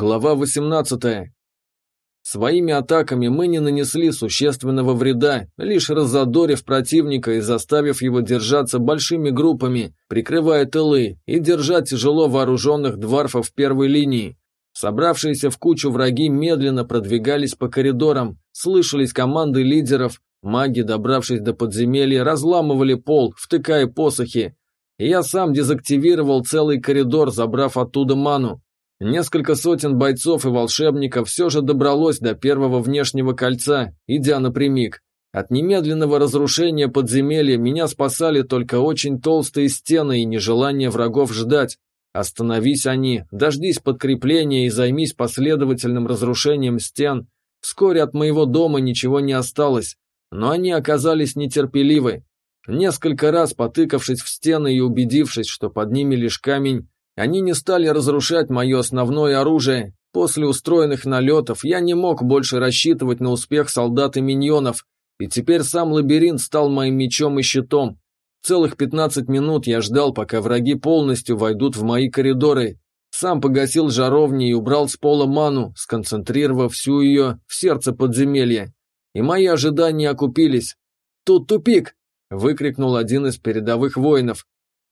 Глава 18. Своими атаками мы не нанесли существенного вреда, лишь разодорив противника и заставив его держаться большими группами, прикрывая тылы, и держать тяжело вооруженных дварфов первой линии. Собравшиеся в кучу враги медленно продвигались по коридорам, слышались команды лидеров, маги, добравшись до подземелья, разламывали пол, втыкая посохи. Я сам дезактивировал целый коридор, забрав оттуда ману. Несколько сотен бойцов и волшебников все же добралось до первого внешнего кольца, идя напрямик. От немедленного разрушения подземелья меня спасали только очень толстые стены и нежелание врагов ждать. Остановись они, дождись подкрепления и займись последовательным разрушением стен. Вскоре от моего дома ничего не осталось, но они оказались нетерпеливы. Несколько раз потыкавшись в стены и убедившись, что под ними лишь камень, они не стали разрушать мое основное оружие. После устроенных налетов я не мог больше рассчитывать на успех солдат и миньонов, и теперь сам лабиринт стал моим мечом и щитом. Целых 15 минут я ждал, пока враги полностью войдут в мои коридоры. Сам погасил жаровни и убрал с пола ману, сконцентрировав всю ее в сердце подземелья. И мои ожидания окупились. «Тут тупик!» – выкрикнул один из передовых воинов.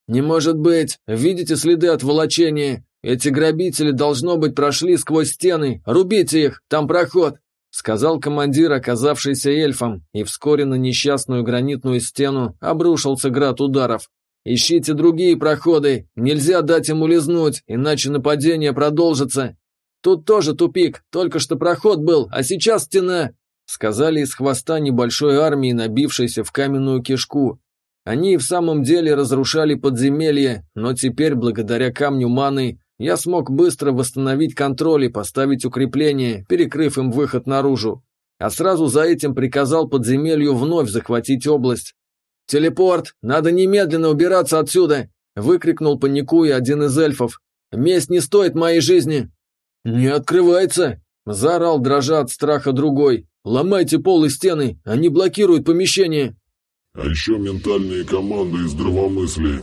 «Не может быть! Видите следы от волочения? Эти грабители, должно быть, прошли сквозь стены! Рубите их! Там проход!» Сказал командир, оказавшийся эльфом, и вскоре на несчастную гранитную стену обрушился град ударов. «Ищите другие проходы! Нельзя дать ему лизнуть, иначе нападение продолжится!» «Тут тоже тупик, только что проход был, а сейчас стена!» Сказали из хвоста небольшой армии, набившейся в каменную кишку. Они в самом деле разрушали подземелье, но теперь, благодаря камню маны, я смог быстро восстановить контроль и поставить укрепление, перекрыв им выход наружу. А сразу за этим приказал подземелью вновь захватить область. «Телепорт! Надо немедленно убираться отсюда!» – выкрикнул паникуя один из эльфов. «Месть не стоит моей жизни!» «Не открывается!» – заорал, дрожа от страха другой. «Ломайте пол и стены, они блокируют помещение!» А еще ментальные команды и здравомыслие.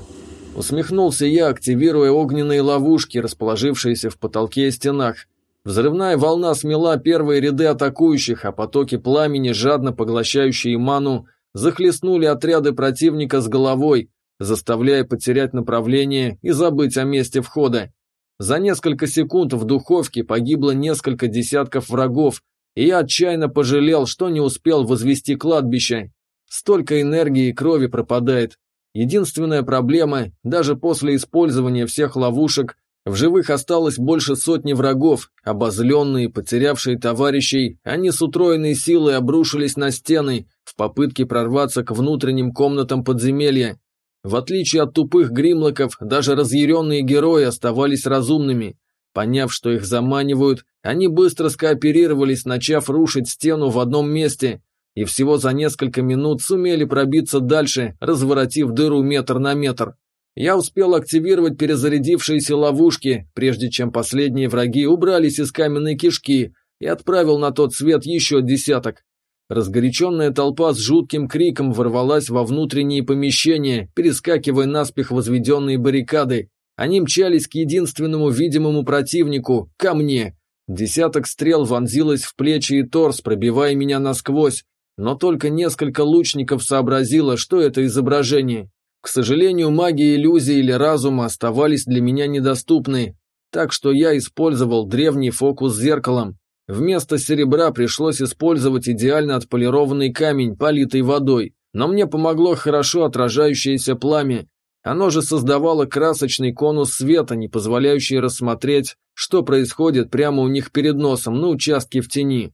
Усмехнулся я, активируя огненные ловушки, расположившиеся в потолке и стенах. Взрывная волна смела первые ряды атакующих, а потоки пламени, жадно поглощающие ману, захлестнули отряды противника с головой, заставляя потерять направление и забыть о месте входа. За несколько секунд в духовке погибло несколько десятков врагов, и я отчаянно пожалел, что не успел возвести кладбище Столько энергии и крови пропадает. Единственная проблема, даже после использования всех ловушек, в живых осталось больше сотни врагов, обозленные, потерявшие товарищей, они с утроенной силой обрушились на стены в попытке прорваться к внутренним комнатам подземелья. В отличие от тупых гримлоков, даже разъяренные герои оставались разумными. Поняв, что их заманивают, они быстро скооперировались, начав рушить стену в одном месте, и всего за несколько минут сумели пробиться дальше, разворотив дыру метр на метр. Я успел активировать перезарядившиеся ловушки, прежде чем последние враги убрались из каменной кишки, и отправил на тот свет еще десяток. Разгоряченная толпа с жутким криком ворвалась во внутренние помещения, перескакивая наспех возведенные баррикады. Они мчались к единственному видимому противнику – ко мне. Десяток стрел вонзилось в плечи и торс, пробивая меня насквозь, но только несколько лучников сообразило, что это изображение. К сожалению, магия иллюзии или разума оставались для меня недоступны, так что я использовал древний фокус с зеркалом. Вместо серебра пришлось использовать идеально отполированный камень, политый водой, но мне помогло хорошо отражающееся пламя. Оно же создавало красочный конус света, не позволяющий рассмотреть, что происходит прямо у них перед носом на участке в тени.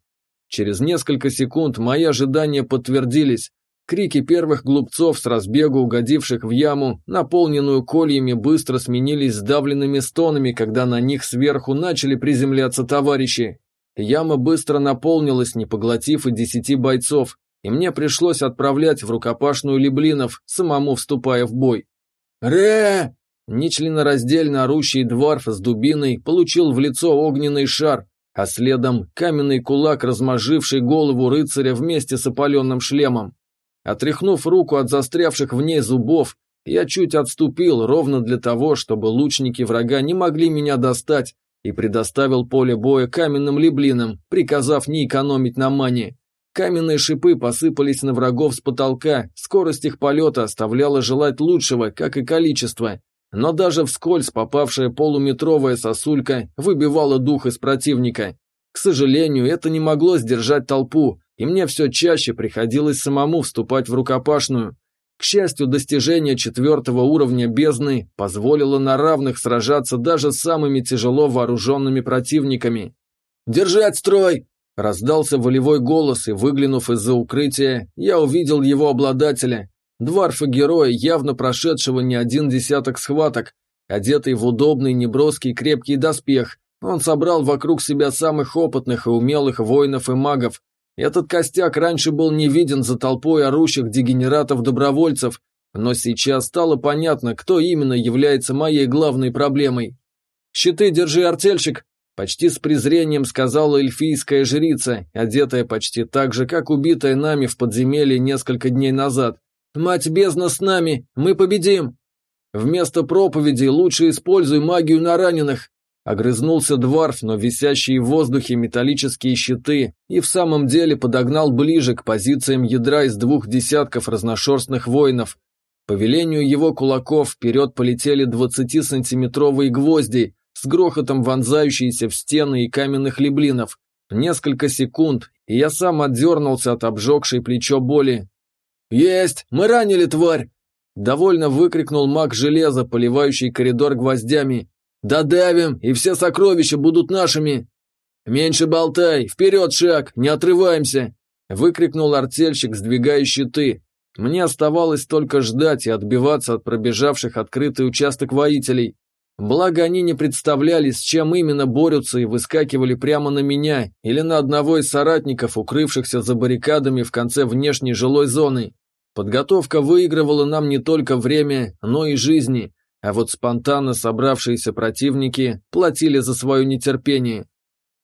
Через несколько секунд мои ожидания подтвердились. Крики первых глупцов с разбегу, угодивших в яму, наполненную кольями, быстро сменились сдавленными стонами, когда на них сверху начали приземляться товарищи. Яма быстро наполнилась, не поглотив и десяти бойцов, и мне пришлось отправлять в рукопашную либлинов, самому вступая в бой. «Ре!» Нечленораздельно орущий дворф с дубиной получил в лицо огненный шар, а следом каменный кулак, размозживший голову рыцаря вместе с опаленным шлемом. Отряхнув руку от застрявших в ней зубов, я чуть отступил ровно для того, чтобы лучники врага не могли меня достать, и предоставил поле боя каменным либлинам, приказав не экономить на мане. Каменные шипы посыпались на врагов с потолка, скорость их полета оставляла желать лучшего, как и количество. Но даже вскользь попавшая полуметровая сосулька выбивала дух из противника. К сожалению, это не могло сдержать толпу, и мне все чаще приходилось самому вступать в рукопашную. К счастью, достижение четвертого уровня бездны позволило на равных сражаться даже с самыми тяжело вооруженными противниками. «Держать строй!» Раздался волевой голос, и, выглянув из-за укрытия, я увидел его обладателя. Дварфа-героя, явно прошедшего не один десяток схваток, одетый в удобный, неброский, крепкий доспех. Он собрал вокруг себя самых опытных и умелых воинов и магов, этот костяк раньше был не виден за толпой орущих дегенератов-добровольцев, но сейчас стало понятно, кто именно является моей главной проблемой. «Щиты держи, артельщик!» Почти с презрением сказала эльфийская жрица, одетая почти так же, как убитая нами в подземелье несколько дней назад. «Мать бездна с нами! Мы победим!» Вместо проповеди лучше используй магию на раненых. Огрызнулся дворф, но висящие в воздухе металлические щиты и в самом деле подогнал ближе к позициям ядра из двух десятков разношерстных воинов. По велению его кулаков вперед полетели 20-сантиметровые гвозди, с грохотом вонзающиеся в стены и каменных леблинов. Несколько секунд, и я сам отдернулся от обжегшей плечо боли. «Есть! Мы ранили тварь!» Довольно выкрикнул маг железа, поливающий коридор гвоздями. Додавим, и все сокровища будут нашими!» «Меньше болтай! Вперед шаг! Не отрываемся!» Выкрикнул артельщик, сдвигая щиты. Мне оставалось только ждать и отбиваться от пробежавших открытый участок воителей. Благо они не представляли, с чем именно борются и выскакивали прямо на меня или на одного из соратников, укрывшихся за баррикадами в конце внешней жилой зоны. Подготовка выигрывала нам не только время, но и жизни, а вот спонтанно собравшиеся противники платили за свое нетерпение.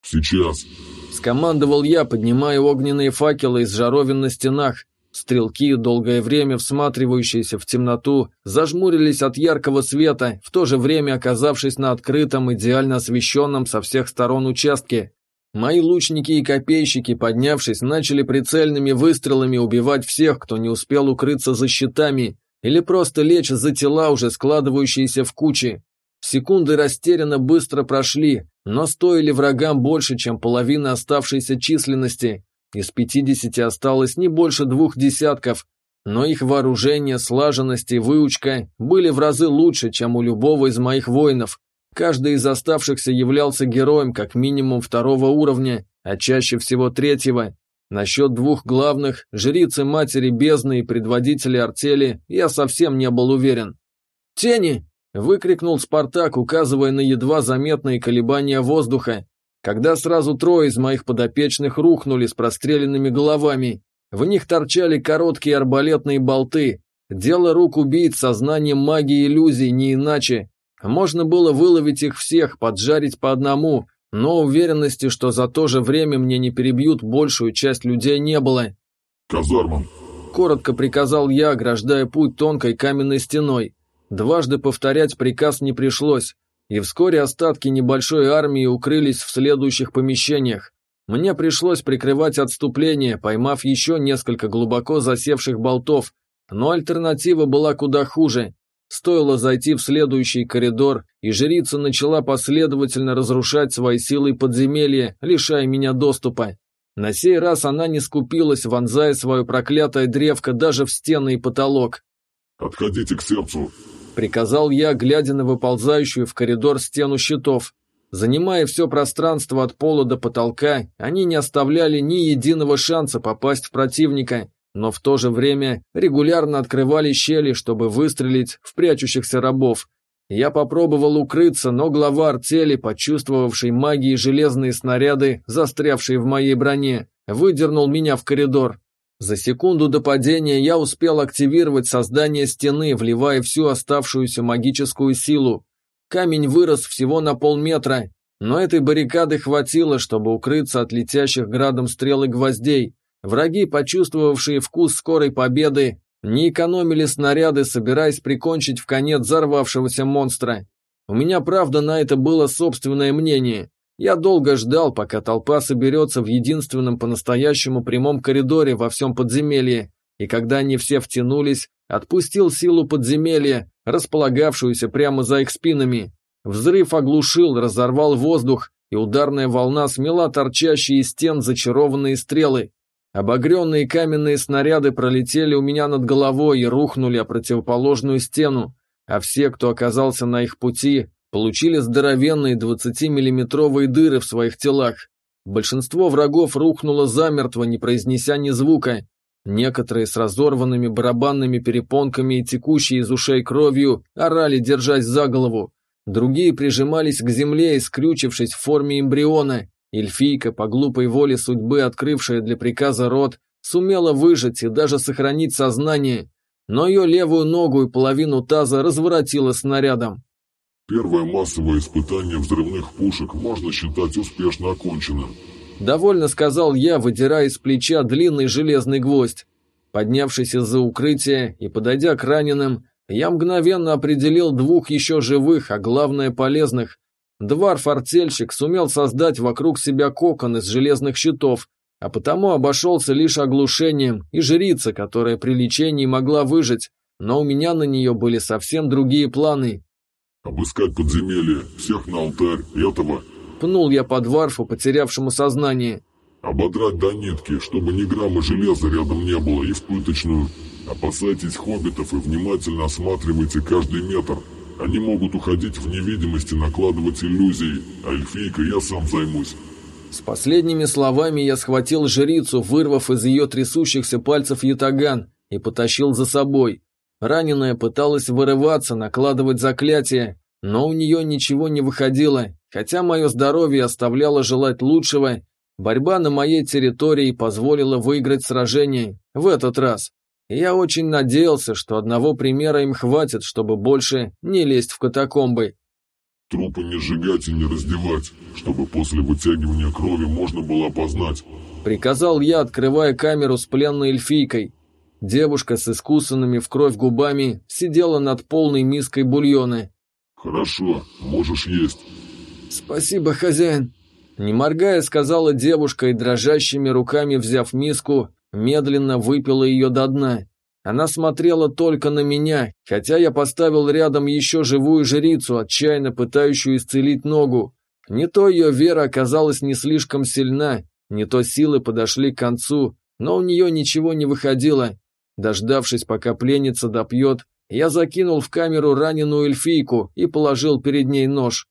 «Сейчас!» – скомандовал я, поднимая огненные факелы из жаровин на стенах. Стрелки, долгое время всматривающиеся в темноту, зажмурились от яркого света, в то же время оказавшись на открытом, идеально освещенном со всех сторон участке. Мои лучники и копейщики, поднявшись, начали прицельными выстрелами убивать всех, кто не успел укрыться за щитами, или просто лечь за тела, уже складывающиеся в кучи. Секунды растерянно быстро прошли, но стоили врагам больше, чем половина оставшейся численности. Из пятидесяти осталось не больше двух десятков, но их вооружение, слаженность и выучка были в разы лучше, чем у любого из моих воинов. Каждый из оставшихся являлся героем как минимум второго уровня, а чаще всего третьего, Насчет двух главных, жрицы матери бездны и предводителя артели, я совсем не был уверен. «Тени!» – выкрикнул Спартак, указывая на едва заметные колебания воздуха, когда сразу трое из моих подопечных рухнули с простреленными головами. В них торчали короткие арбалетные болты. Дело рук убийц сознанием магии иллюзий, не иначе. Можно было выловить их всех, поджарить по одному, но уверенности, что за то же время мне не перебьют большую часть людей, не было. «Казармам!» Коротко приказал я, ограждая путь тонкой каменной стеной. Дважды повторять приказ не пришлось, и вскоре остатки небольшой армии укрылись в следующих помещениях. Мне пришлось прикрывать отступление, поймав еще несколько глубоко засевших болтов, но альтернатива была куда хуже. Стоило зайти в следующий коридор, и жрица начала последовательно разрушать свои силы подземелья, лишая меня доступа. На сей раз она не скупилась, вонзая свое проклятое древко даже в стены и потолок. «Отходите к сердцу», — приказал я, глядя на выползающую в коридор стену щитов. Занимая все пространство от пола до потолка, они не оставляли ни единого шанса попасть в противника но в то же время регулярно открывали щели, чтобы выстрелить в прячущихся рабов. Я попробовал укрыться, но глава артели, почувствовавший магии железные снаряды, застрявшие в моей броне, выдернул меня в коридор. За секунду до падения я успел активировать создание стены, вливая всю оставшуюся магическую силу. Камень вырос всего на полметра, но этой баррикады хватило, чтобы укрыться от летящих градом стрел и гвоздей. Враги, почувствовавшие вкус скорой победы, не экономили снаряды, собираясь прикончить в конец взорвавшегося монстра. У меня, правда, на это было собственное мнение. Я долго ждал, пока толпа соберется в единственном по-настоящему прямом коридоре во всем подземелье, и когда они все втянулись, отпустил силу подземелья, располагавшуюся прямо за их спинами. Взрыв оглушил, разорвал воздух, и ударная волна смела торчащие из стен зачарованные стрелы. Обогренные каменные снаряды пролетели у меня над головой и рухнули о противоположную стену, а все, кто оказался на их пути, получили здоровенные 20-миллиметровые дыры в своих телах. Большинство врагов рухнуло замертво, не произнеся ни звука. Некоторые с разорванными барабанными перепонками и текущей из ушей кровью орали, держась за голову. Другие прижимались к земле, скрючившись в форме эмбриона. Эльфийка, по глупой воле судьбы, открывшая для приказа рот, сумела выжить и даже сохранить сознание, но ее левую ногу и половину таза разворотило снарядом. Первое массовое испытание взрывных пушек можно считать успешно оконченным. Довольно сказал я, выдирая из плеча длинный железный гвоздь. Поднявшись из-за укрытия и подойдя к раненым, я мгновенно определил двух еще живых, а главное полезных. Дварф-артельщик сумел создать вокруг себя кокон из железных щитов, а потому обошелся лишь оглушением и жрица, которая при лечении могла выжить, но у меня на нее были совсем другие планы. «Обыскать подземелье, всех на алтарь, этого...» Пнул я под варфу, потерявшему сознание. «Ободрать до нитки, чтобы ни грамма железа рядом не было, и в пыточную. Опасайтесь хоббитов и внимательно осматривайте каждый метр. Они могут уходить в невидимость и накладывать иллюзии, а эльфийка я сам займусь». С последними словами я схватил жрицу, вырвав из ее трясущихся пальцев ятаган, и потащил за собой. Раненая пыталась вырываться, накладывать заклятие, но у нее ничего не выходило, хотя мое здоровье оставляло желать лучшего, борьба на моей территории позволила выиграть сражение, в этот раз. Я очень надеялся, что одного примера им хватит, чтобы больше не лезть в катакомбы. Трупы не сжигать и не раздевать, чтобы после вытягивания крови можно было опознать. Приказал я, открывая камеру с пленной эльфийкой. Девушка с искусанными в кровь губами сидела над полной миской бульона. «Хорошо, можешь есть». «Спасибо, хозяин». Не моргая, сказала девушка и дрожащими руками, взяв миску, медленно выпила ее до дна. Она смотрела только на меня, хотя я поставил рядом еще живую жрицу, отчаянно пытающую исцелить ногу. Не то ее вера оказалась не слишком сильна, не то силы подошли к концу, но у нее ничего не выходило. Дождавшись, пока пленница допьет, я закинул в камеру раненую эльфийку и положил перед ней нож.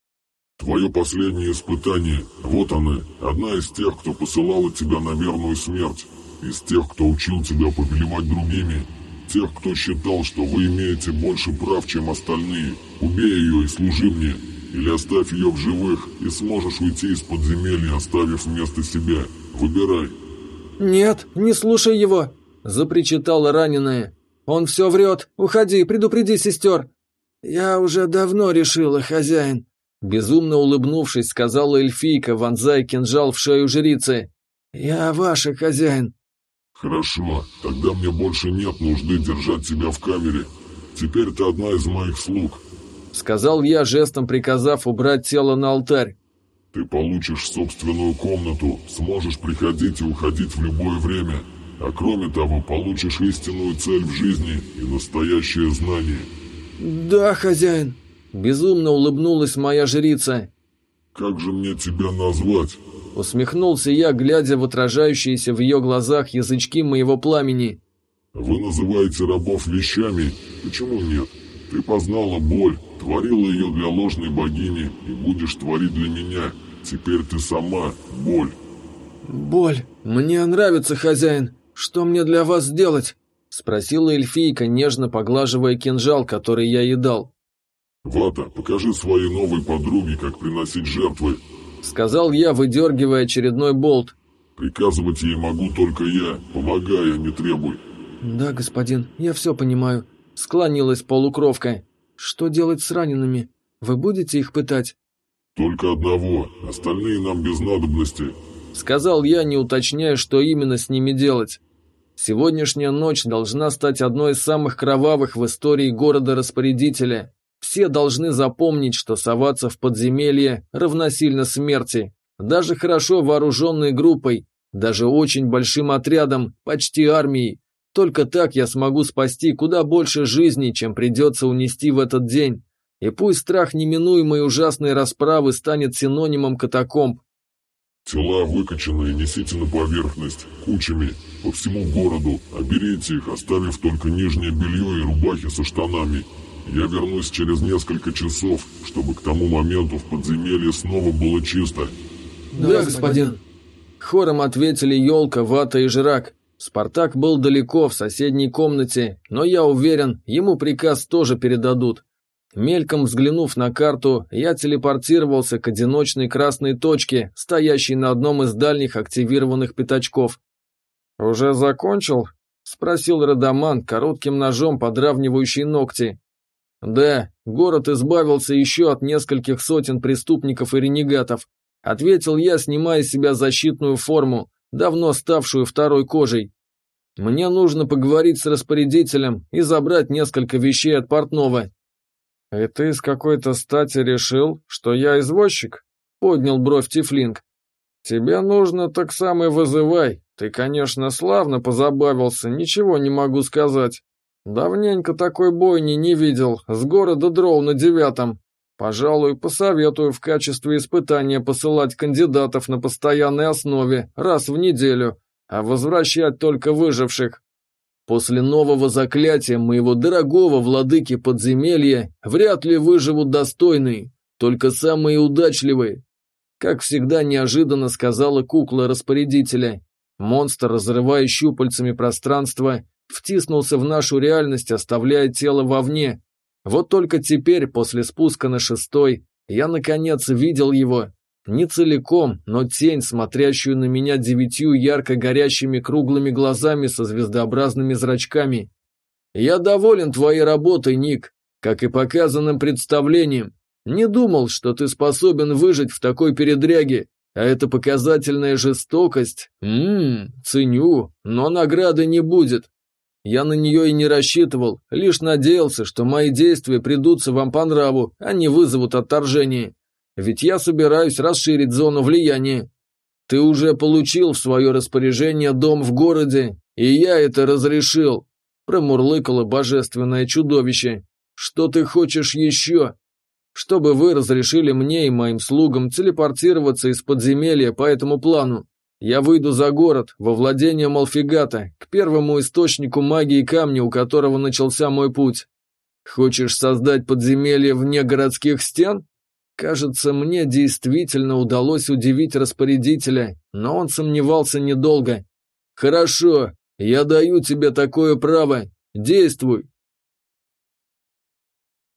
«Твое последнее испытание. Вот она, одна из тех, кто посылала тебя на верную смерть, из тех, кто учил тебя повелевать другими, тех, кто считал, что вы имеете больше прав, чем остальные. Убей ее и служи мне, или оставь ее в живых, и сможешь уйти из подземелья, оставив вместо себя. Выбирай». «Нет, не слушай его!» – запричитала раненая. «Он все врет. Уходи, предупреди сестер». «Я уже давно решила, хозяин», – безумно улыбнувшись, сказала эльфийка, вонзая кинжал в шею жрицы. «Я ваша хозяин». «Хорошо, тогда мне больше нет нужды держать тебя в камере. Теперь ты одна из моих слуг», — сказал я, жестом приказав убрать тело на алтарь. «Ты получишь собственную комнату, сможешь приходить и уходить в любое время, а кроме того получишь истинную цель в жизни и настоящее знание». «Да, хозяин», — безумно улыбнулась моя жрица. «Как же мне тебя назвать?» Усмехнулся я, глядя в отражающиеся в ее глазах язычки моего пламени. «Вы называете рабов вещами? Почему нет? Ты познала боль, творила ее для ложной богини и будешь творить для меня. Теперь ты сама боль». «Боль. Мне нравится, хозяин. Что мне для вас сделать?» Спросила эльфийка, нежно поглаживая кинжал, который я едал. «Вата, покажи своей новой подруге, как приносить жертвы», сказал я, выдергивая очередной болт. «Приказывать ей могу только я, помогай, а не требуй». «Да, господин, я все понимаю», — склонилась полукровка. «Что делать с ранеными? Вы будете их пытать?» «Только одного, остальные нам без надобности», — сказал я, не уточняя, что именно с ними делать. Сегодняшняя ночь должна стать одной из самых кровавых в истории города-распорядителя. Все должны запомнить, что соваться в подземелье равносильно смерти. Даже хорошо вооруженной группой, даже очень большим отрядом, почти армией. Только так я смогу спасти куда больше жизней, чем придется унести в этот день. И пусть страх неминуемой ужасной расправы станет синонимом катакомб. Тела выкачанные несите на поверхность, кучами, по всему городу, оберите их, оставив только нижнее белье и рубахи со штанами. Я вернусь через несколько часов, чтобы к тому моменту в подземелье снова было чисто. Да, господин. Хором ответили Елка, Вата и Жирак. Спартак был далеко, в соседней комнате, но я уверен, ему приказ тоже передадут. Мельком взглянув на карту, я телепортировался к одиночной красной точке, стоящей на одном из дальних активированных пятачков. «Уже закончил?» — спросил Радаман, коротким ножом подравнивающий ногти. «Да, город избавился еще от нескольких сотен преступников и ренегатов», — ответил я, снимая с себя защитную форму давно ставшую второй кожей. Мне нужно поговорить с распорядителем и забрать несколько вещей от портного. «И ты с какой-то стати решил, что я извозчик?» — поднял бровь Тифлинг. «Тебе нужно, так сам и вызывай. Ты, конечно, славно позабавился, ничего не могу сказать. Давненько такой бойни не видел, с города Дроу на девятом. Пожалуй, посоветую в качестве испытания посылать кандидатов на постоянной основе раз в неделю, а возвращать только выживших. После нового заклятия моего дорогого владыки подземелья вряд ли выживут достойные, только самые удачливые. Как всегда неожиданно сказала кукла распорядителя. Монстр, разрывая щупальцами пространство, втиснулся в нашу реальность, оставляя тело вовне, вот только теперь, после спуска на шестой, я наконец видел его. Не целиком, но тень, смотрящую на меня девятью ярко горящими круглыми глазами со звездообразными зрачками. «Я доволен твоей работой, Ник, как и показанным представлением. Не думал, что ты способен выжить в такой передряге, а это показательная жестокость. Ммм, ценю, но награды не будет. Я на нее и не рассчитывал, лишь надеялся, что мои действия придутся вам по нраву, а не вызовут отторжение. Ведь я собираюсь расширить зону влияния. Ты уже получил в свое распоряжение дом в городе, и я это разрешил», – промурлыкало божественное чудовище. «Что ты хочешь еще?» «Чтобы вы разрешили мне и моим слугам телепортироваться из подземелья по этому плану. Я выйду за город, во владение Малфигата, к первому источнику магии камня, у которого начался мой путь. Хочешь создать подземелье вне городских стен? Кажется, мне действительно удалось удивить распорядителя, но он сомневался недолго. Хорошо, я даю тебе такое право. Действуй.